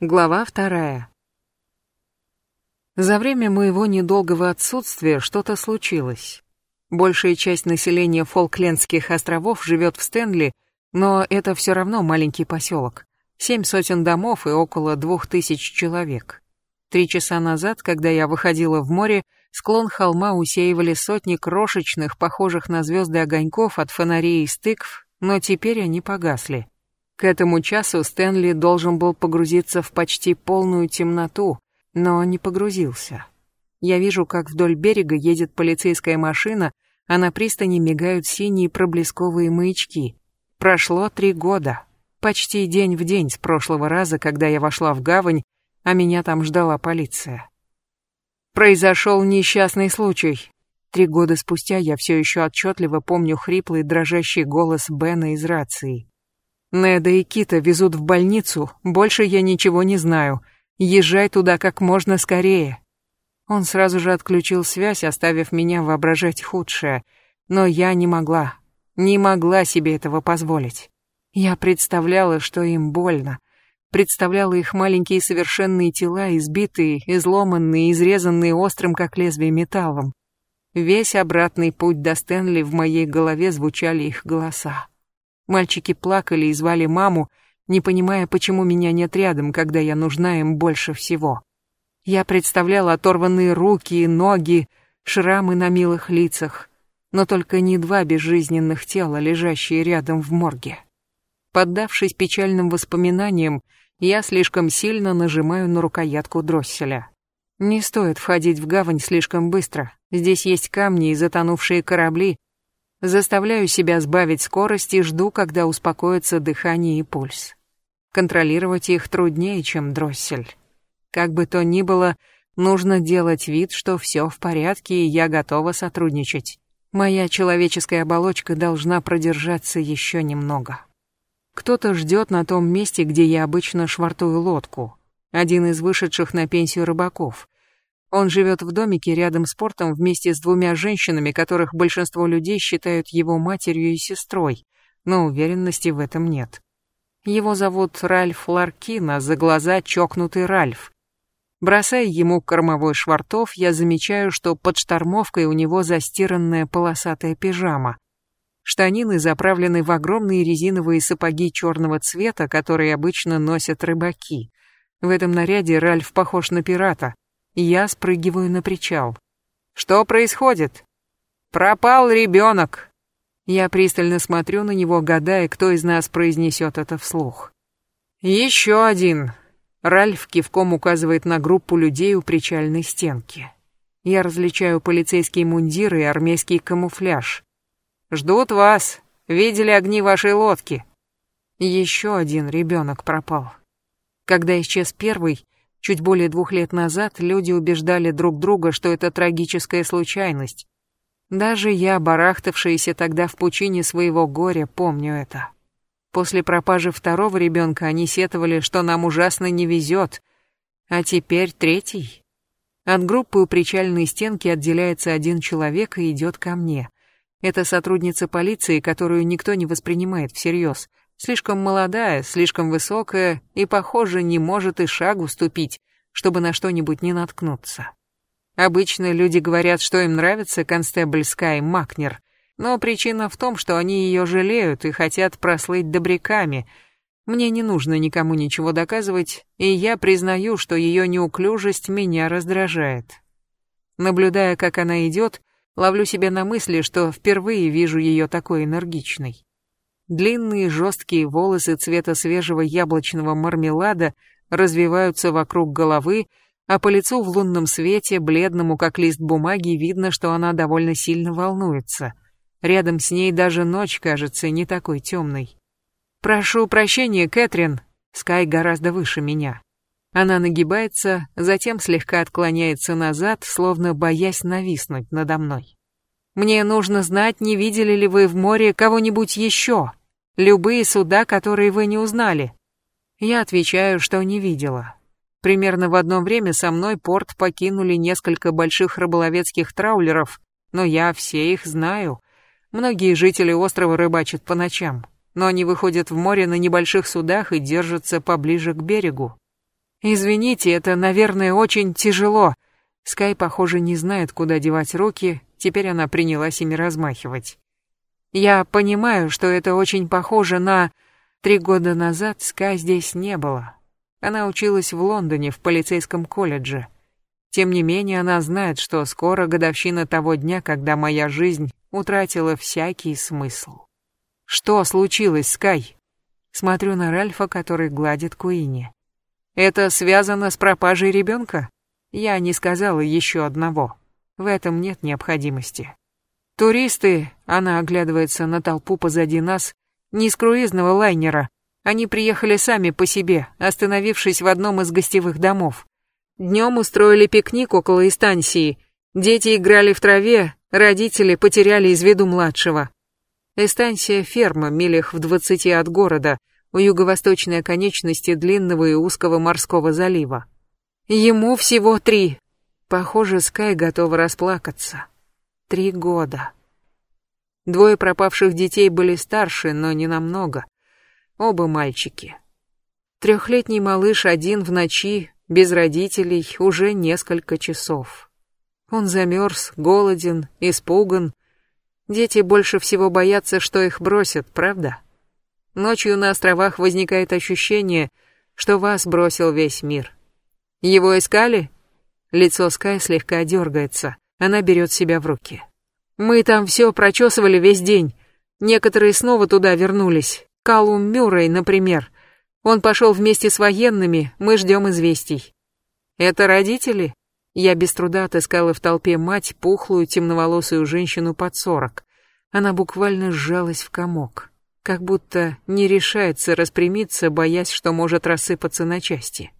Глава вторая. За время моего недолгого отсутствия что-то случилось. Большая часть населения Фолклендских островов живет в Стэнли, но это все равно маленький поселок. Семь сотен домов и около двух тысяч человек. Три часа назад, когда я выходила в море, склон холма усеивали сотни крошечных, похожих на звезды огоньков от фонарей и стыкв, но теперь они погасли. К этому часу Стэнли должен был погрузиться в почти полную темноту, но не погрузился. Я вижу, как вдоль берега едет полицейская машина, а на пристани мигают синие проблесковые маячки. Прошло три года. Почти день в день с прошлого раза, когда я вошла в гавань, а меня там ждала полиция. Произошел несчастный случай. Три года спустя я все еще отчетливо помню хриплый дрожащий голос Бена из рации. Неда и Кита везут в больницу, больше я ничего не знаю. Езжай туда как можно скорее. Он сразу же отключил связь, оставив меня воображать худшее. Но я не могла, не могла себе этого позволить. Я представляла, что им больно. Представляла их маленькие совершенные тела, избитые, изломанные, изрезанные острым, как лезвие, металлом. Весь обратный путь до Стэнли в моей голове звучали их голоса. Мальчики плакали и звали маму, не понимая, почему меня нет рядом, когда я нужна им больше всего. Я представляла оторванные руки и ноги, шрамы на милых лицах, но только не два безжизненных тела, лежащие рядом в морге. Поддавшись печальным воспоминаниям, я слишком сильно нажимаю на рукоятку дросселя. Не стоит входить в гавань слишком быстро. Здесь есть камни и затонувшие корабли, Заставляю себя сбавить скорость и жду, когда успокоится дыхание и пульс. Контролировать их труднее, чем дроссель. Как бы то ни было, нужно делать вид, что все в порядке и я готова сотрудничать. Моя человеческая оболочка должна продержаться еще немного. Кто-то ждет на том месте, где я обычно швартую лодку. Один из вышедших на пенсию рыбаков. Он живет в домике рядом с портом вместе с двумя женщинами, которых большинство людей считают его матерью и сестрой, но уверенности в этом нет. Его зовут Ральф Ларкина, за глаза чокнутый Ральф. Бросая ему кормовой швартов, я замечаю, что под штормовкой у него застиранная полосатая пижама. Штанины заправлены в огромные резиновые сапоги черного цвета, которые обычно носят рыбаки. В этом наряде Ральф похож на пирата — я спрыгиваю на причал. Что происходит? Пропал ребенок. Я пристально смотрю на него, гадая, кто из нас произнесет это вслух. Еще один. Ральф кивком указывает на группу людей у причальной стенки. Я различаю полицейские мундиры и армейский камуфляж. Ждут вас. Видели огни вашей лодки. Еще один ребенок пропал. Когда исчез первый, Чуть более двух лет назад люди убеждали друг друга, что это трагическая случайность. Даже я, барахтавшаяся тогда в пучине своего горя, помню это. После пропажи второго ребенка они сетовали, что нам ужасно не везет. А теперь третий. От группы у причальной стенки отделяется один человек и идет ко мне. Это сотрудница полиции, которую никто не воспринимает всерьез. Слишком молодая, слишком высокая и, похоже, не может и шагу ступить, чтобы на что-нибудь не наткнуться. Обычно люди говорят, что им нравится констебль Скай Макнер, но причина в том, что они ее жалеют и хотят прослыть добряками. Мне не нужно никому ничего доказывать, и я признаю, что ее неуклюжесть меня раздражает. Наблюдая, как она идет, ловлю себя на мысли, что впервые вижу ее такой энергичной. Длинные жесткие волосы цвета свежего яблочного мармелада развиваются вокруг головы, а по лицу в лунном свете, бледному как лист бумаги, видно, что она довольно сильно волнуется. Рядом с ней даже ночь кажется не такой темной. «Прошу прощения, Кэтрин!» Скай гораздо выше меня. Она нагибается, затем слегка отклоняется назад, словно боясь нависнуть надо мной. «Мне нужно знать, не видели ли вы в море кого-нибудь еще?» Любые суда, которые вы не узнали. Я отвечаю, что не видела. Примерно в одно время со мной порт покинули несколько больших рыболовецких траулеров, но я все их знаю. Многие жители острова рыбачат по ночам, но они выходят в море на небольших судах и держатся поближе к берегу. Извините, это, наверное, очень тяжело. Скай, похоже, не знает, куда девать руки, теперь она принялась ими размахивать. Я понимаю, что это очень похоже на... Три года назад Скай здесь не было. Она училась в Лондоне в полицейском колледже. Тем не менее, она знает, что скоро годовщина того дня, когда моя жизнь утратила всякий смысл. Что случилось, Скай? Смотрю на Ральфа, который гладит Куини. Это связано с пропажей ребенка? Я не сказала еще одного. В этом нет необходимости. Туристы, она оглядывается на толпу позади нас, не с круизного лайнера. Они приехали сами по себе, остановившись в одном из гостевых домов. Днем устроили пикник около станции. Дети играли в траве, родители потеряли из виду младшего. Эстансия ферма, милях в двадцати от города, у юго-восточной оконечности длинного и узкого морского залива. Ему всего три. Похоже, Скай готова расплакаться. Три года. Двое пропавших детей были старше, но не намного. Оба мальчики. Трехлетний малыш один в ночи, без родителей, уже несколько часов. Он замерз, голоден, испуган, Дети больше всего боятся, что их бросят, правда? Ночью на островах возникает ощущение, что вас бросил весь мир. Его искали? Лицо Скай слегка дергается. Она берет себя в руки. Мы там все прочесывали весь день. Некоторые снова туда вернулись. Калум Мюррей, например. Он пошел вместе с военными, мы ждем известий. Это родители? Я без труда отыскала в толпе мать, пухлую, темноволосую женщину под сорок. Она буквально сжалась в комок, как будто не решается распрямиться, боясь, что может рассыпаться на части.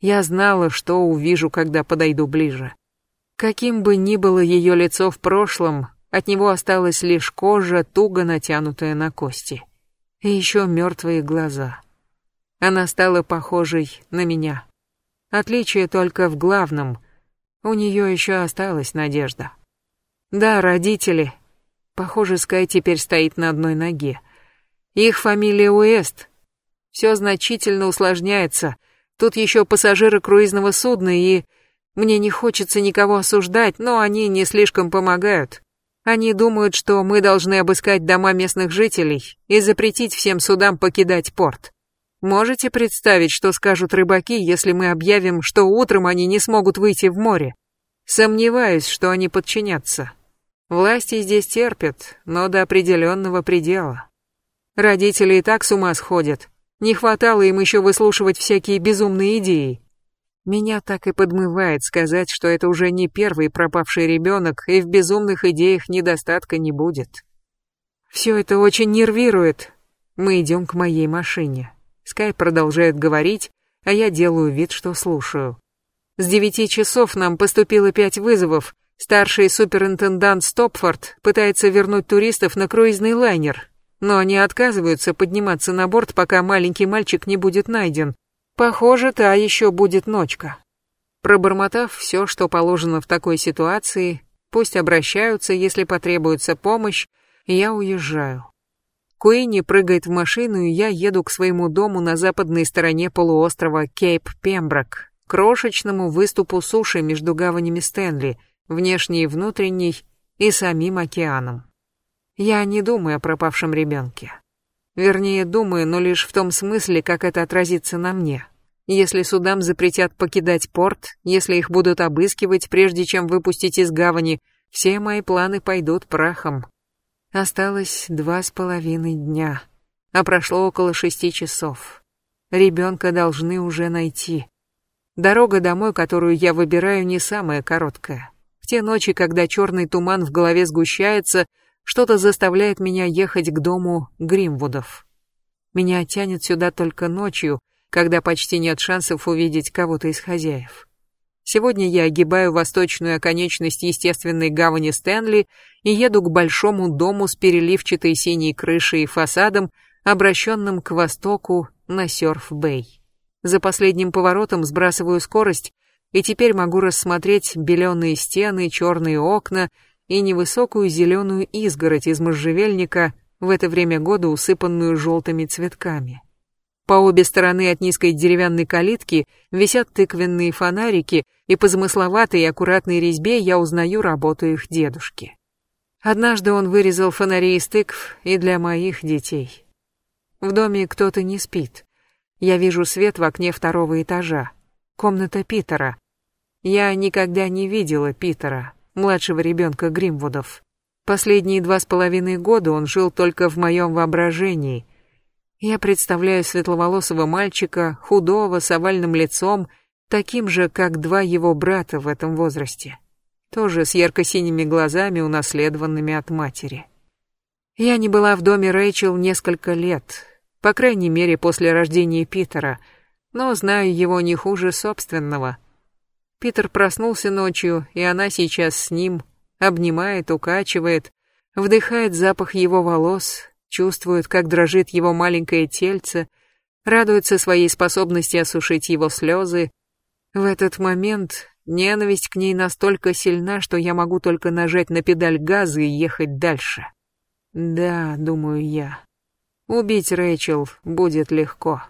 Я знала, что увижу, когда подойду ближе. Каким бы ни было ее лицо в прошлом, от него осталась лишь кожа, туго натянутая на кости. И еще мертвые глаза. Она стала похожей на меня. Отличие только в главном — у нее еще осталась надежда. Да, родители. Похоже, Скай теперь стоит на одной ноге. Их фамилия Уэст. Все значительно усложняется. Тут еще пассажиры круизного судна, и... Мне не хочется никого осуждать, но они не слишком помогают. Они думают, что мы должны обыскать дома местных жителей и запретить всем судам покидать порт. Можете представить, что скажут рыбаки, если мы объявим, что утром они не смогут выйти в море? Сомневаюсь, что они подчинятся. Власти здесь терпят, но до определенного предела. Родители и так с ума сходят. Не хватало им еще выслушивать всякие безумные идеи. Меня так и подмывает сказать, что это уже не первый пропавший ребенок, и в безумных идеях недостатка не будет. Все это очень нервирует. Мы идем к моей машине. Скай продолжает говорить, а я делаю вид, что слушаю. С девяти часов нам поступило пять вызовов. Старший суперинтендант Стопфорд пытается вернуть туристов на круизный лайнер, но они отказываются подниматься на борт, пока маленький мальчик не будет найден. Похоже, та еще будет ночка. Пробормотав все, что положено в такой ситуации, пусть обращаются, если потребуется помощь, я уезжаю. Куинни прыгает в машину, и я еду к своему дому на западной стороне полуострова Кейп-Пемброк, крошечному выступу суши между гаванями Стэнли, внешней и внутренней, и самим океаном. Я не думаю о пропавшем ребенке. Вернее, думаю, но лишь в том смысле, как это отразится на мне. Если судам запретят покидать порт, если их будут обыскивать, прежде чем выпустить из гавани, все мои планы пойдут прахом. Осталось два с половиной дня, а прошло около шести часов. Ребенка должны уже найти. Дорога домой, которую я выбираю, не самая короткая. В те ночи, когда черный туман в голове сгущается, что-то заставляет меня ехать к дому Гримвудов. Меня тянет сюда только ночью, когда почти нет шансов увидеть кого-то из хозяев. Сегодня я огибаю восточную оконечность естественной гавани Стэнли и еду к большому дому с переливчатой синей крышей и фасадом, обращенным к востоку на Сёрф-Бэй. За последним поворотом сбрасываю скорость, и теперь могу рассмотреть беленые стены, черные окна и невысокую зеленую изгородь из можжевельника, в это время года усыпанную желтыми цветками. По обе стороны от низкой деревянной калитки висят тыквенные фонарики, и по замысловатой и аккуратной резьбе я узнаю работу их дедушки. Однажды он вырезал фонари из тыкв и для моих детей. В доме кто-то не спит. Я вижу свет в окне второго этажа. Комната Питера. Я никогда не видела Питера, младшего ребенка Гримвудов. Последние два с половиной года он жил только в моем воображении. Я представляю светловолосого мальчика, худого, с овальным лицом, таким же, как два его брата в этом возрасте. Тоже с ярко-синими глазами, унаследованными от матери. Я не была в доме Рэйчел несколько лет, по крайней мере, после рождения Питера, но знаю его не хуже собственного. Питер проснулся ночью, и она сейчас с ним, обнимает, укачивает, вдыхает запах его волос, чувствует, как дрожит его маленькое тельце, радуется своей способности осушить его слезы. В этот момент ненависть к ней настолько сильна, что я могу только нажать на педаль газа и ехать дальше. Да, думаю я. Убить Рэйчел будет легко.